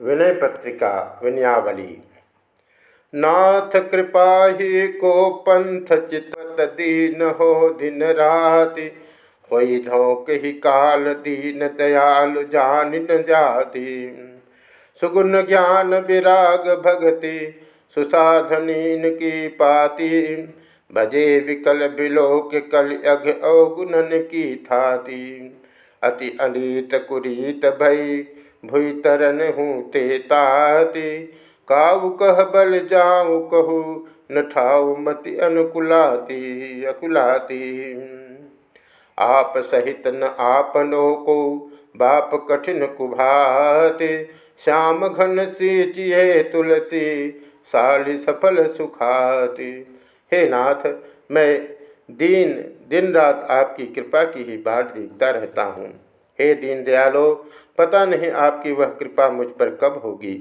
विनय पत्रिका विनयावली। नाथ कृपा ही को पंथ चितवत दीन हो दिन राति। होई धोक ही काल दीन दयालु जान न जाति। सुगुण ज्ञान विराग भगति सुसाधनीन की पाति। भजे विकल बिलोक कल अघ अवगुणन की थाती। अति अनीत कुरीत भई भुई तरन हूँ ते ताते। काऊ कह बल जाऊ कहू, न ठाऊ मति अनुकुलाती, अकुलाती। आप सहित न आपनो को बाप कठिन कुभाते। श्याम घन से चिये तुलसी, साली सफल सुखाती। हे नाथ, मैं दिन दिन रात आपकी कृपा की ही बाट देखता रहता हूँ। हे दीन दयालो, पता नहीं आपकी वह कृपा मुझ पर कब होगी।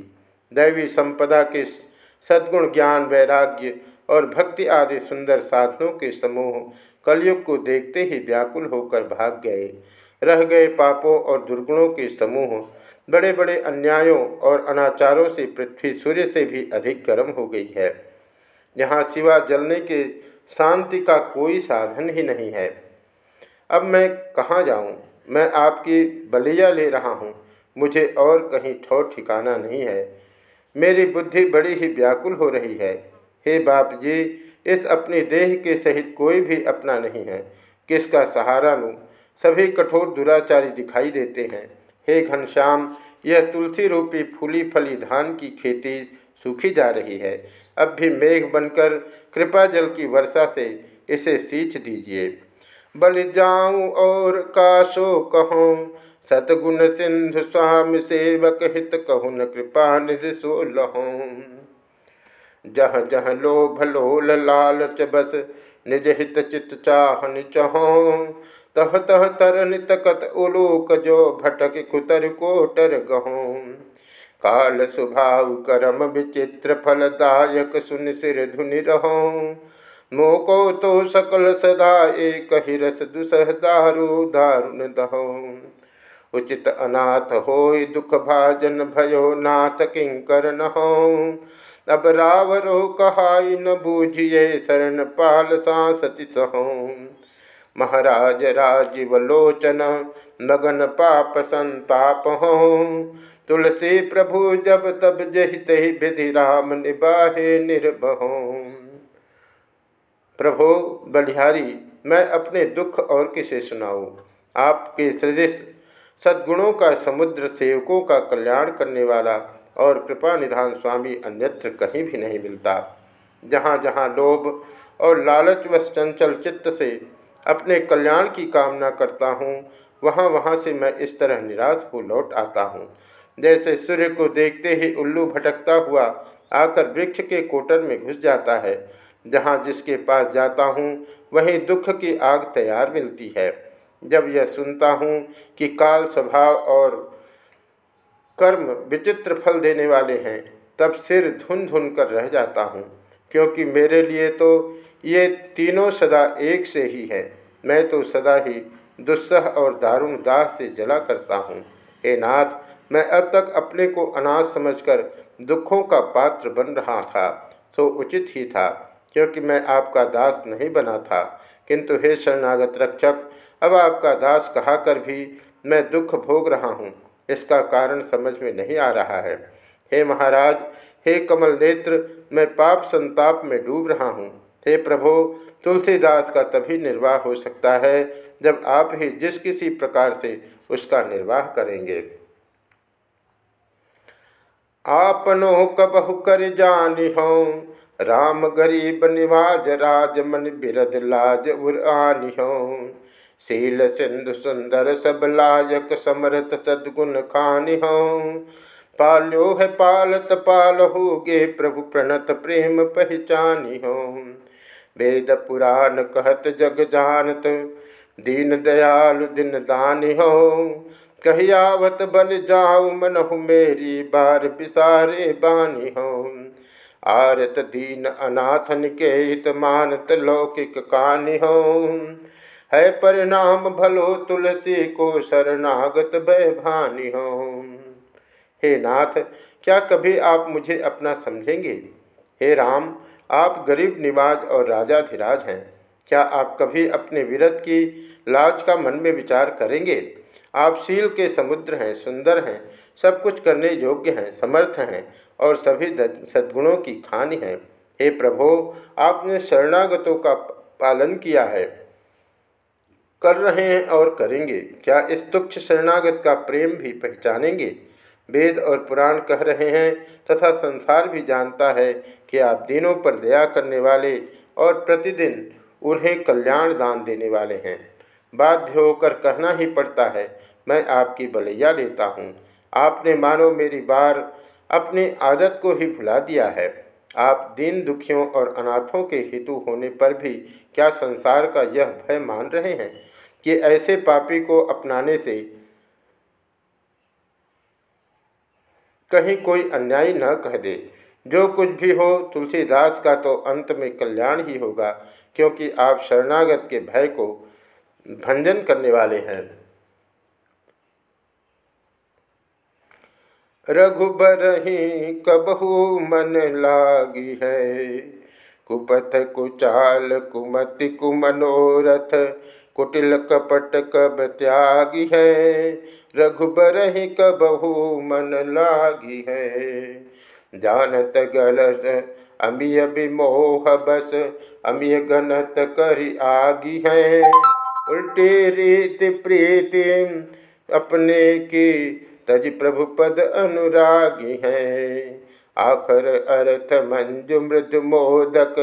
दैवी संपदा के सद्गुण ज्ञान, वैराग्य और भक्ति आदि सुंदर साधनों के समूह कलयुग को देखते ही व्याकुल होकर भाग गए। रह गए पापों और दुर्गुणों के समूह। बड़े बड़े अन्यायों और अनाचारों से पृथ्वी सूर्य से भी अधिक गर्म हो गई है। यहाँ सिवा जलने के शांति का कोई साधन ही नहीं है। अब मैं कहाँ जाऊँ? मैं आपकी बलिया ले रहा हूँ। मुझे और कहीं ठोर ठिकाना नहीं है। मेरी बुद्धि बड़ी ही व्याकुल हो रही है। हे बाप जी इस अपनी देह के सहित कोई भी अपना नहीं है। किसका सहारा लूँ? सभी कठोर दुराचारी दिखाई देते हैं। हे घनश्याम, यह तुलसी रूपी फूली फली धान की खेती सूखी जा रही है। अब भी मेघ बनकर कृपा जल की वर्षा से इसे सींच दीजिए। बल जाऊँ और काशो कहूँ। सतगुण सिंधु स्वामी सेवक हित कहु, न कृपा निधि सो लहों। जह जह लोभ लोल लालच बस, निज हित चित चाहन चहो। तह तह तरन तकत उलोक जो भटक कुतर कोटर गहों। काल स्वभाव करम विचित्र फलदायक सुन सिर धुनि रहों। मोको तो सकल सदा एक ही रस दुसह दारु दारुण दहो। उचित अनाथ हो दुख भाजन भयो नाथ किंकर न हो अब रावरो कहाई न बूझिए शरण पाल सांसति सहो। महाराज राजीव लोचन नगन पाप संताप हो। तुलसी प्रभु जब तब जहि तही विधि राम निबाहे निर्भहो प्रभो, बलिहारी, मैं अपने दुख और किसे सुनाऊँ? आपके सदृश सद्गुणों का समुद्र सेवकों का कल्याण करने वाला और कृपा निधान स्वामी अन्यत्र कहीं भी नहीं मिलता। जहाँ जहाँ लोभ और लालच व चंचल चित्त से अपने कल्याण की कामना करता हूँ, वहाँ वहाँ से मैं इस तरह निराश हो लौट आता हूँ। जैसे सूर्य को देखते ही उल्लू भटकता हुआ आकर वृक्ष के कोटर में घुस जाता है जहाँ जिसके पास जाता हूँ, वहीं दुख की आग तैयार मिलती है। जब यह सुनता हूँ कि काल स्वभाव और कर्म विचित्र फल देने वाले हैं, तब सिर धुन धुन कर रह जाता हूँ, क्योंकि मेरे लिए तो ये तीनों सदा एक से ही है। मैं तो सदा ही दुस्सह और दारुण दाह से जला करता हूँ। हे नाथ, मैं अब तक अपने को अनाथ समझकर दुखों का पात्र बन रहा था तो उचित ही था। क्योंकि मैं आपका दास नहीं बना था। किंतु हे शरणागत रक्षक, अब आपका दास कहा कर भी मैं दुख भोग रहा हूँ। इसका कारण समझ में नहीं आ रहा है। हे महाराज, हे कमल नेत्र, मैं पाप संताप में डूब रहा हूँ। हे प्रभो, तुलसीदास का तभी निर्वाह हो सकता है जब आप ही जिस किसी प्रकार से उसका निर्वाह करेंगे। आपनो कबहु कर जानी हो। राम गरीब निवाज, राज मन बिरद लाज उर आनि शील सिंधु सुंदर सब लायक समरथ सदगुण खानि हो पाल्यो है पालत पाल हो गे प्रभु प्रणत प्रेम पहचानी हो वेद पुराण कहत जग जानत, दीन दयालु दिन दानी हो कहियावत बल जाऊ मनहु मेरी बार बिसारे बानी हो आरत दीन अनाथन के हित मानत लौकिक कानि हो है परिणाम भलो तुलसी को शरणागत भानी हो हे नाथ, क्या कभी आप मुझे अपना समझेंगे? हे राम, आप गरीब निवाज और राजाधिराज हैं। क्या आप कभी अपने विरत की लाज का मन में विचार करेंगे? आप शील के समुद्र हैं, सुंदर हैं, सब कुछ करने योग्य हैं, समर्थ हैं और सभी सद्गुणों की खानी है। हे प्रभो, आपने शरणागतों का पालन किया है। कर रहे हैं और करेंगे। क्या इस तुक्ष शरणागत का प्रेम भी पहचानेंगे? वेद और पुराण कह रहे हैं तथा संसार भी जानता है कि आप दिनों पर दया करने वाले और प्रतिदिन उन्हें कल्याण दान देने वाले हैं। बाध्य होकर कहना ही पड़ता है, मैं आपकी बलैया लेता हूँ। आपने मानो मेरी बार अपनी आदत को ही भुला दिया है। आप दीन दुखियों और अनाथों के हेतु होने पर भी क्या संसार का यह भय मान रहे हैं कि ऐसे पापी को अपनाने से कहीं कोई अन्याय न कह दे? जो कुछ भी हो, तुलसीदास का तो अंत में कल्याण ही होगा, क्योंकि आप शरणागत के भय को भंजन करने वाले हैं। रघुबर ही कबहू मन लागी है। कुपथ कुचाल कुमति कुमनोरथ, कुटिल कपट कब त्यागी है। रघुबर ही कबहू मन लागी है। जानत गलत, अमिय विमोह बस, अमिय गणत करी आगी है। उल्टी रीति प्रीति अपने की तज प्रभु पद अनुरागी हैं। आखर अर्थ मंजु मृद मोदक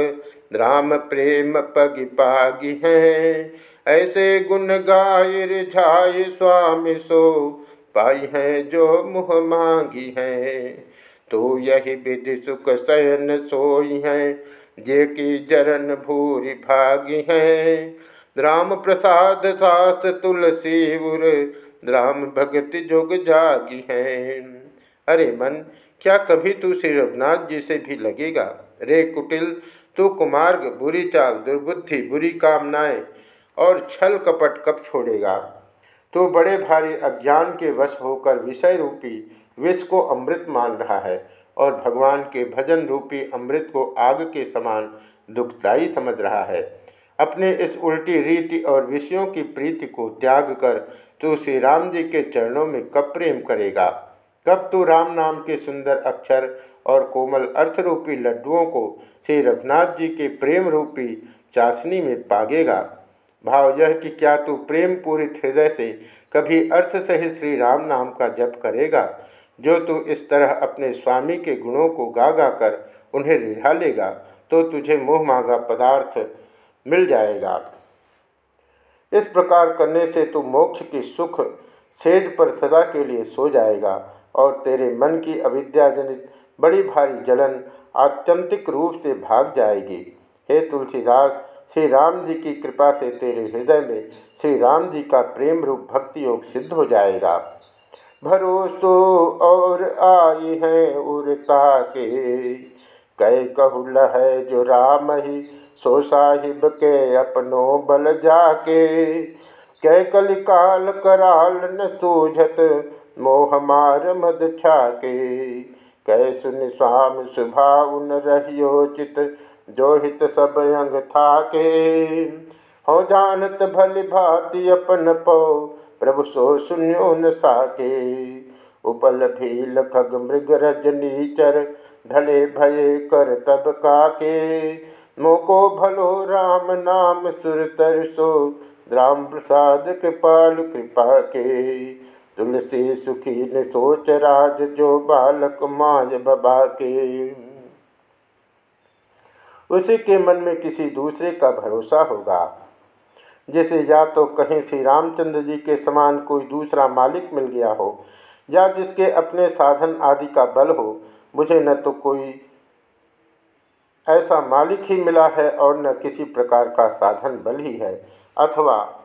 राम प्रेम पग पागी हैं। ऐसे गुण गायर झाय स्वामी सो पाई हैं जो मुह मांगी हैं। तो यही विधि सुख शयन सोई हैं, जे की जरन भूरि भागी हैं। राम प्रसाद शास्त्र तुलसी उर राम भगति जोग जागी है। अरे मन, क्या कभी तू श्री रघुनाथ जी से भी लगेगा? रे कुटिल, तू कुमार्ग, बुरी चाल, दुर्बुद्धि, बुरी कामनाएँ और छल कपट कब छोड़ेगा? तो बड़े भारी अज्ञान के वश होकर विषय रूपी विष को अमृत मान रहा है और भगवान के भजन रूपी अमृत को आग के समान दुखदायी समझ रहा है। अपने इस उल्टी रीति और विषयों की प्रीति को त्याग कर तू श्री राम जी के चरणों में कब प्रेम करेगा? कब तू राम नाम के सुंदर अक्षर और कोमल अर्थ रूपी लड्डुओं को श्री रघुनाथ जी के प्रेम रूपी चाशनी में पागेगा? भाव यह कि क्या तू प्रेम पूरित हृदय से कभी अर्थ सहित श्री राम नाम का जप करेगा? जो तू इस तरह अपने स्वामी के गुणों को गा गा कर उन्हें रिझा लेगा तो तुझे मोह मांगा पदार्थ मिल जाएगा। इस प्रकार करने से तू मोक्ष की सुख सेज पर सदा के लिए सो जाएगा और तेरे मन की अविद्याजनित बड़ी भारी जलन आत्यंतिक रूप से भाग जाएगी। हे तुलसीदास, श्री राम जी की कृपा से तेरे हृदय में श्री राम जी का प्रेम रूप भक्ति योग सिद्ध हो जाएगा। भरोसो और आई है उड़ता के कह कहूल है जो राम ही सो साहिब के अपनो बल जाके कै कलिकाल कराल न सूझत मोह मार मद छाके कै सुन स्वाम सुभाउन रहियो चित जो सब अंग थाके हो जानत भल भाति अपन पो प्रभु सो सुन्यो न साके उपल भील खग मृग रजनीचर ढले भये कर तब काके मोको भलो राम नाम सुर तरसो। राम प्रसाद कृपाल कृपा के। तुलसी सुखी ने सोच राज जो बालक माज बबा के। उसी के मन में किसी दूसरे का भरोसा होगा। जैसे या तो कहीं श्री रामचंद्र जी के समान कोई दूसरा मालिक मिल गया हो, या जिसके अपने साधन आदि का बल हो, मुझे न तो कोई ऐसा मालिक ही मिला है और न किसी प्रकार का साधन बल ही है, अथवा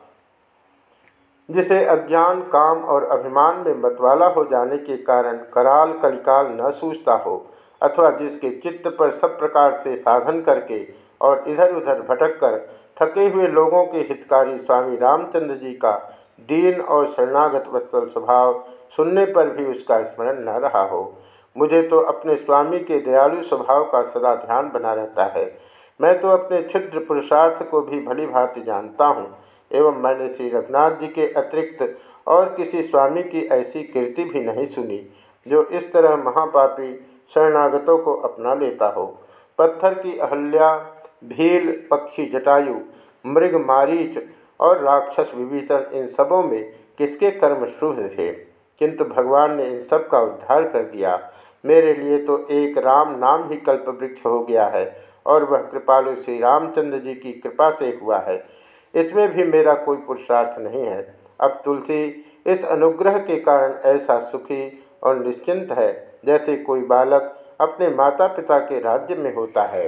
जिसे अज्ञान, काम और अभिमान में मतवाला हो जाने के कारण कराल कलिकाल न सूझता हो, अथवा जिसके चित्त पर सब प्रकार से साधन करके और इधर उधर भटक कर थके हुए लोगों के हितकारी स्वामी रामचंद्र जी का दीन और शरणागत वत्सल स्वभाव सुनने पर भी उसका स्मरण न रहा हो। मुझे तो अपने स्वामी के दयालु स्वभाव का सदा ध्यान बना रहता है। मैं तो अपने क्षुद्र पुरुषार्थ को भी भली भांति जानता हूँ, एवं मैंने श्री रघुनाथ जी के अतिरिक्त और किसी स्वामी की ऐसी कीर्ति भी नहीं सुनी, जो इस तरह महापापी शरणागतों को अपना लेता हो। पत्थर की अहल्या, भील, पक्षी जटायु, मृग मारीच और राक्षस विभीषण, इन सबों में किसके कर्म शुभ थे? किंतु भगवान ने इन सब का उद्धार कर दिया। मेरे लिए तो एक राम नाम ही कल्प वृक्ष हो गया है और वह कृपालु श्री रामचंद्र जी की कृपा से हुआ है। इसमें भी मेरा कोई पुरुषार्थ नहीं है। अब तुलसी, इस अनुग्रह के कारण ऐसा सुखी और निश्चिंत है जैसे कोई बालक अपने माता पिता के राज्य में होता है।